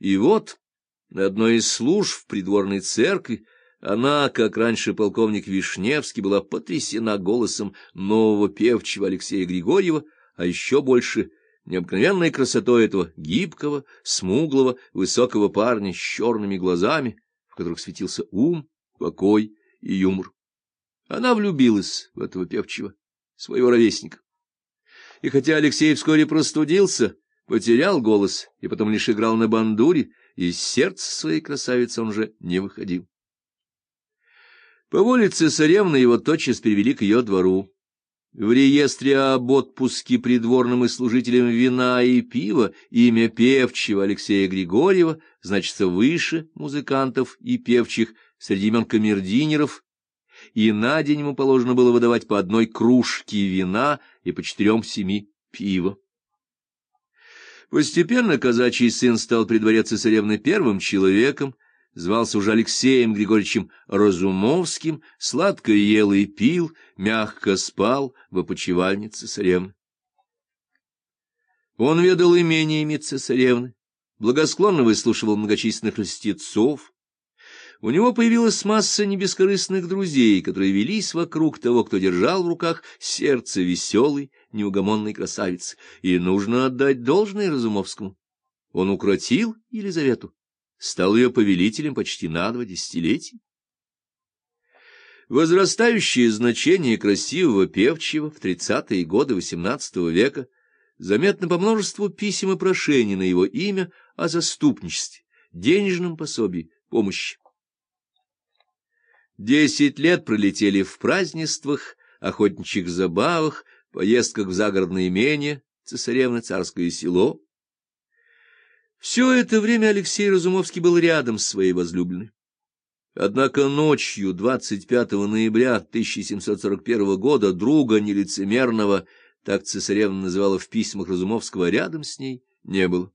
И вот на одной из служб придворной церкви она, как раньше полковник Вишневский, была потрясена голосом нового певчего Алексея Григорьева, а еще больше необыкновенной красотой этого гибкого, смуглого, высокого парня с черными глазами, в которых светился ум, покой и юмор. Она влюбилась в этого певчего, своего ровесника. И хотя Алексей вскоре простудился, потерял голос и потом лишь играл на бандуре, из сердца своей красавицы он же не выходил. По воле цесаревны его тотчас перевели к ее двору. В реестре об отпуске придворным и служителям вина и пива имя певчего Алексея Григорьева значится выше музыкантов и певчих среди имен камердинеров и на день ему положено было выдавать по одной кружке вина и по четырем-семи пива. Постепенно казачий сын стал при дворе цесаревны первым человеком, звался уже Алексеем Григорьевичем Разумовским, сладко ел и пил, мягко спал в опочивальне цесаревны. Он ведал имениями цесаревны, благосклонно выслушивал многочисленных льстецов, у него появилась масса небескорыстных друзей, которые велись вокруг того, кто держал в руках сердце веселой, неугомонной красавицы. И нужно отдать должное Разумовскому. Он укротил Елизавету, стал ее повелителем почти на два десятилетия. Возрастающее значение красивого певчего в тридцатые годы XVIII века заметно по множеству писем и прошений на его имя о заступничестве, денежном пособии, помощи. Десять лет пролетели в празднествах, охотничьих забавах, поездках в загородное имение, цесаревны царское село. Все это время Алексей Разумовский был рядом с своей возлюбленной. Однако ночью 25 ноября 1741 года друга нелицемерного, так цесаревна называла в письмах Разумовского, рядом с ней не было.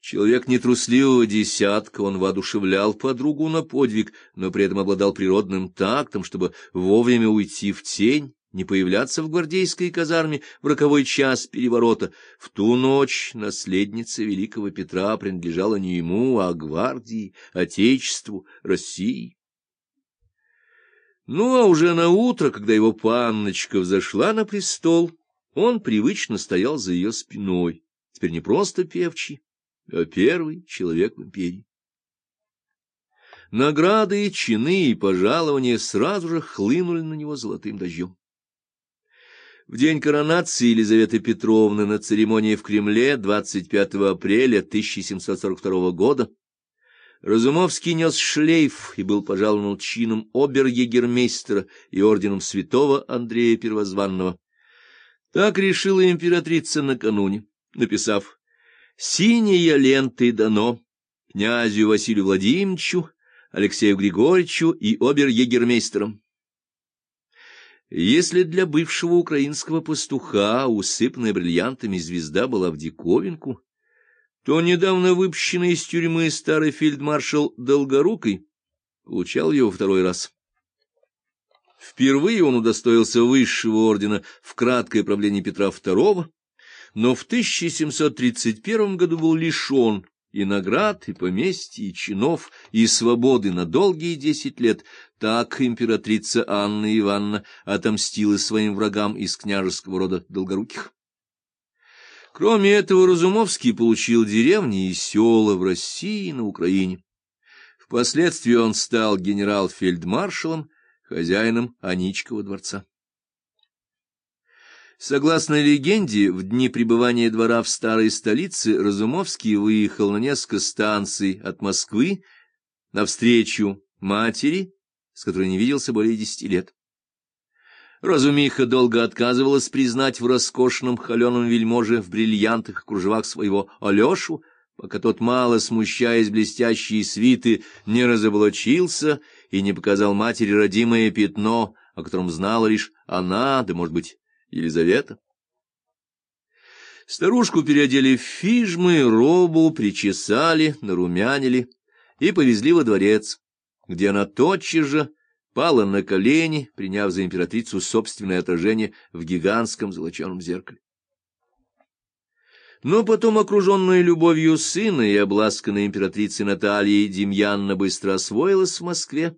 Человек нетрусливого десятка, он воодушевлял подругу на подвиг, но при этом обладал природным тактом, чтобы вовремя уйти в тень, не появляться в гвардейской казарме в роковой час переворота. В ту ночь наследница великого Петра принадлежала не ему, а гвардии, отечеству, России. Ну, а уже на утро, когда его панночка взошла на престол, он привычно стоял за ее спиной, теперь не просто певчий, а первый человек в империи. Награды, чины и пожалования сразу же хлынули на него золотым дождем. В день коронации Елизаветы Петровны на церемонии в Кремле 25 апреля 1742 года Разумовский нес шлейф и был пожалован чином обер-егермейстера и орденом святого Андрея Первозванного. Так решила императрица накануне, написав Синие ленты дано князю Василию Владимировичу, Алексею Григорьевичу и обер-егермейстерам. Если для бывшего украинского пастуха усыпанная бриллиантами звезда была в диковинку, то недавно выпущенный из тюрьмы старый фельдмаршал Долгорукой получал его второй раз. Впервые он удостоился высшего ордена в краткое правление Петра II, но в 1731 году был лишен и наград, и поместья, и чинов, и свободы на долгие десять лет. Так императрица Анна Ивановна отомстила своим врагам из княжеского рода Долгоруких. Кроме этого, Разумовский получил деревни и села в России и на Украине. Впоследствии он стал генерал-фельдмаршалом, хозяином Аничкова дворца. Согласно легенде, в дни пребывания двора в старой столице Разумовский выехал на несколько станций от Москвы навстречу матери, с которой не виделся более десяти лет. Разумиха долго отказывалась признать в роскошном холеном вельможе в бриллиантах и кружевах своего Алешу, пока тот, мало смущаясь блестящие свиты, не разоблачился и не показал матери родимое пятно, о котором знала лишь она, да, может быть, Елизавета. Старушку переодели в фижмы, робу, причесали, нарумянили и повезли во дворец, где она тотчас же пала на колени, приняв за императрицу собственное отражение в гигантском золоченом зеркале. Но потом, окруженная любовью сына и обласканная императрицей Натальей, Демьянна быстро освоилась в Москве